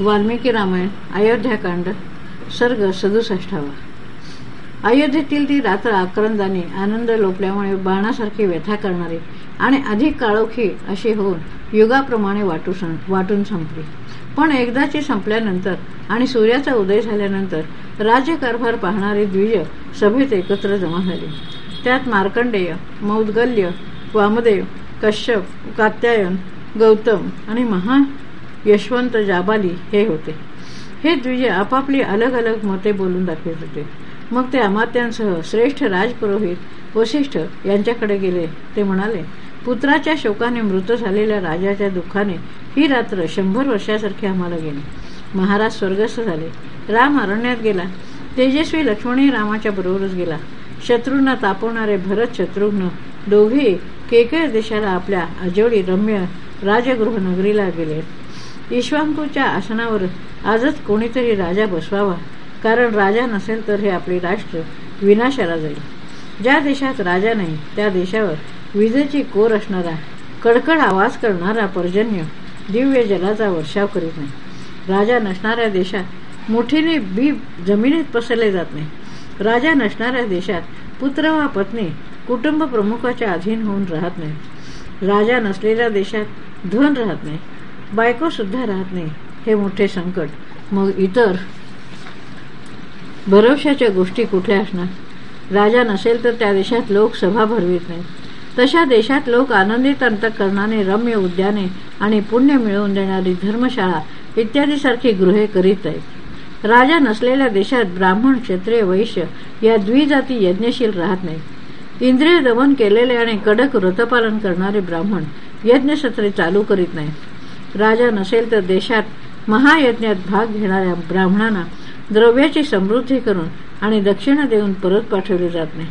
वाल्मिकी रामायण अयोध्याकांड सर्ग सदुसष्टावा. अयोध्येतील ती रात्र आक्रंदाने आनंद लोपल्यामुळे बाणासारखी व्यथा करणारी आणि अधिक काळोखी अशी होऊन युगाप्रमाणे वाटू वाटून संपली. पण एकदाची संपल्यानंतर आणि सूर्याचा उदय झाल्यानंतर राज्यकारभार पाहणारी द्विज सभेत एकत्र जमा झाली. त्यात मार्कंडेय मौदगल्य वामदेव कश्यप कात्यायन गौतम आणि महा यशवंत जाबाली हे होते. हे द्विजे आपापली अलग अलग मते बोलून दाखवत होते. मग ते अमात्यांसह श्रेष्ठ राजपुरोहित वशिष्ठ यांच्याकडे गेले. ते म्हणाले पुत्राच्या शोकाने मृत झालेल्या राजाच्या दुःखाने ही रात्र शंभर वर्षासारखी आम्हाला गेली. महाराज स्वर्गस्थ झाले. राम अरण्यात गेला. तेजस्वी लक्ष्मणही रामाच्या बरोबरच गेला. शत्रूंना तापवणारे भरत शत्रुघ्न दोघे केकळ देशाला आपल्या अजोडी रम्य राजगृह नगरीला गेले. ईश्वांकूच्या आसनावर आजच कोणीतरी राजा बसवावा. कारण राजा नसेल तर हे आपले राष्ट्र विनाशाला जाईल. ज्या देशात राजा नाही त्या देशावर विजेची कोर असणारा कडकड आवाज करणारा पर्जन्य दिव्य जलाचा वर्षाव करीत नाही. राजा नसणाऱ्या देशात मुठीने बी जमिनीत पसरले जात नाही. राजा नसणाऱ्या देशात पुत्र वा पत्नी कुटुंब प्रमुखाच्या अधीन होऊन राहत नाही. राजा नसलेल्या देशात धन राहत नाही. बायको सुद्धा राहत नाही. हे मोठे संकट. मग इतर भरवशाच्या गोष्टी कुठल्या असणार? राजा नसेल तर त्या देशात लोक सभा भरवीत नाही तशा देशात लोक आनंदित अंतकरणाने रम्य उद्याने आणि पुण्य मिळवून देणारी धर्मशाळा इत्यादी सारखी गृहे करीत आहेत. राजा नसलेल्या देशात ब्राह्मण क्षत्रिय वैश्य या द्विजाती यज्ञशील राहत नाहीत. इंद्रिय दमन केलेले आणि कडक व्रतपालन करणारे ब्राह्मण यज्ञसत्रे चालू करीत नाहीत. राजा नसेल तर देशात महायज्ञात भाग घेणाऱ्या ब्राह्मणांना द्रव्याची समृद्धी करून आणि दक्षिणा देऊन परत पाठवले जात नाही.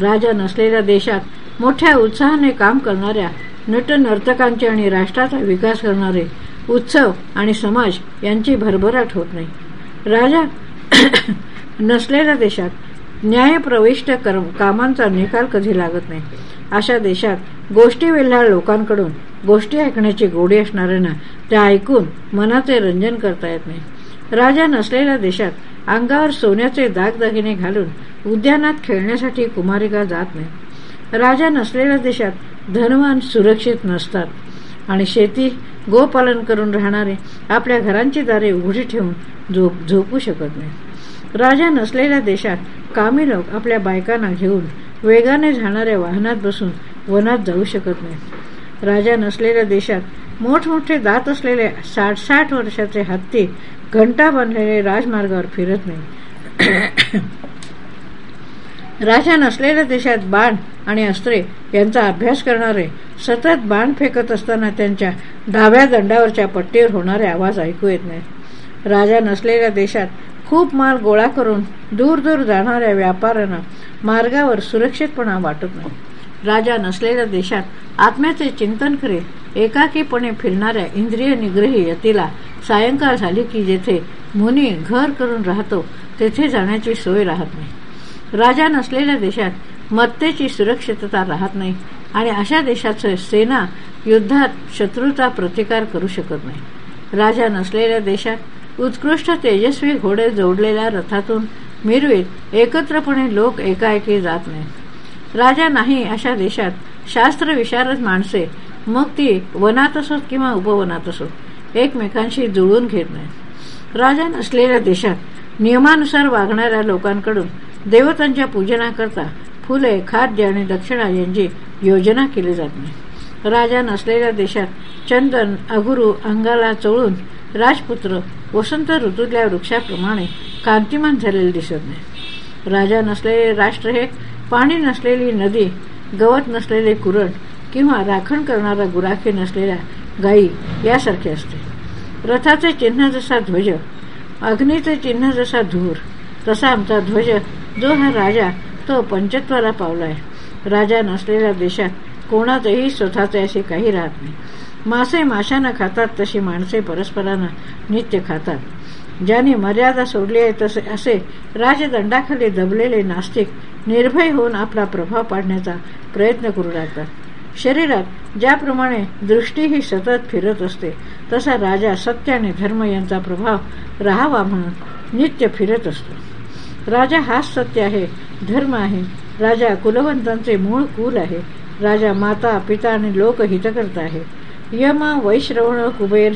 राजा नसलेल्या देशात मोठ्या उत्साहाने काम करणाऱ्या नटनर्तकांचे आणि राष्ट्राचा विकास करणारे उत्सव आणि समाज यांची भरभराट होत नाही. राजा नसलेल्या देशात न्यायप्रविष्ट कामांचा निकाल कधी लागत नाही. अशा देशात गोष्टी वेल्हाळ लोकांकडून गोष्टी ऐकण्याची गोडी असणाऱ्यांना त्या ऐकून मनाचे रंजन करता येत नाही. राजा नसलेल्या देशात अंगावर सोन्याचे दागदागिने घालून उद्यानात खेळण्यासाठी कुमारिका जात नाही. राजा नसलेल्या देशात धनवान सुरक्षित नसतात आणि शेती गोपालन करून राहणारे आपल्या घरांची दारे उघडी ठेवून झोप झोपू शकत नाही. राजा नसलेल्या देशात कामी लोक आपल्या बायकांना घेऊन वेगाने जाणाऱ्या वाहनात बसून वनात जाऊ शकत नाहीत राजा नसलेल्या देशात मोठमोठे दात असलेले साठ साठ वर्षाचे हत्ती घंटा बांधलेले राजमार्गावर फिरत नाही. राजा नसलेल्या देशात बाण आणि अस्त्रे यांचा अभ्यास करणारे सतत बाण फेकत असताना त्यांच्या डाव्या दंडावरच्या पट्टीवर होणारे आवाज ऐकू येत नाही. राजा नसलेल्या देशात खूप माल गोळा करून दूर दूर जाणाऱ्या व्यापाऱ्यांना मार्गावर सुरक्षितपणा वाटत नाही. राजा नसलेल्या देशात आत्म्याचे चिंतन करीत एकाकीपणे फिरणाऱ्या इंद्रिय निग्रही यतीला सायंकाळ झाली की जेथे मुनी घर करून राहतो तेथे जाण्याची सोय राहत नाही. राजा नसलेल्या देशात मत्तेची सुरक्षितता राहत नाही आणि अशा देशाचं सेना युद्धात शत्रूचा प्रतिकार करू शकत नाही. राजा नसलेल्या देशात उत्कृष्ट तेजस्वी घोडे जोडलेल्या रथातून मिरवीत एकत्रपणे लोक एकाएकी जात नाहीत. राजा नाही अशा देशात. शास्त्र विशारद माणसे. मग ती वनात असोत किंवा उपवनात असोत एकमेकांशी जुळून घेत नाहीत राजा नसलेल्या देशात नियमानुसार वागणाऱ्या लोकांकडून देवतांच्या पूजनाकरता फुले खाद्य आणि दक्षिणा यांची योजना केली जात नाही. राजा नसलेल्या देशात चंदन अगुरू अंगाला चोळून राजपुत्र वसंत ऋतूतल्या वृक्षाप्रमाणे कांतिमान झालेले दिसत नाही. राजा नसलेले राष्ट्र हे पाणी नसलेली नदी गवत नसलेले कुरण किंवा राखण करणारा गुराखी नसलेल्या गायी यासारखे असते. रथाचे चिन्ह जसा ध्वज अग्नीचे चिन्ह जसा धूर तसा आमचा ध्वज जो हा राजा तो पंचत्वाला पावलाय राजा नसलेल्या देशात कोणाचेही स्वतःचे असे काही राहत नाही. मासे माशांना खातात तशी माणसे परस्परांना नित्य खातात. ज्याने मर्यादा सोडली आहे तसे असे राजदंडाखाली दबलेले नास्तिक निर्भय होऊन आपला प्रभाव पाडण्याचा प्रयत्न करू लागतात. शरीरात ज्याप्रमाणे दृष्टी ही सतत फिरत असते तसा राजा सत्य आणि धर्म यांचा प्रभाव राहावा म्हणून नित्य फिरत असतो. राजा हाच सत्य आहे धर्म आहे. राजा कुलवंतांचे मूळ कुल आहे. राजा माता पिता आणि लोक हितकर्ता आहे. यम वैश्रवण कुबेर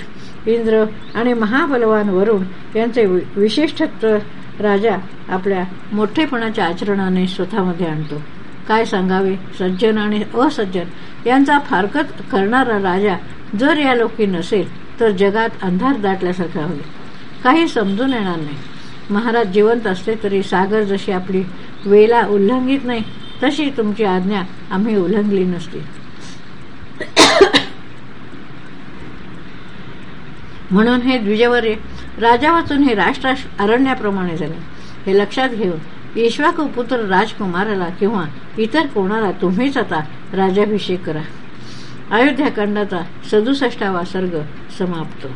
इंद्र आणि महाबलवान वरुण यांचे विशिष्टत्व राजा आपल्या मोठेपणाच्या आचरणाने स्वतःमध्ये आणतो. काय सांगावे? सज्जन आणि असज्जन यांचा फारकत करणारा राजा जर या लोकी नसेल तर जगात अंधार दाटल्यासारखा होईल. काही समजून येणार नाही. महाराज जिवंत असले तरी सागर जशी आपली वेला उल्लंघित नाही तशी तुमची आज्ञा आम्ही उल्लंघली नसती. म्हणून हे द्विजवर्य राजा वाचून हे राष्ट्र अरण्याप्रमाणे झाले. हे लक्षात घेऊन ईश्वाकू पुत्र राजकुमाराला किंवा इतर कोणाला तुम्हीच आता राजाभिषेक करा. अयोध्याकांडाचा सदुसष्टावा सर्ग समाप्त.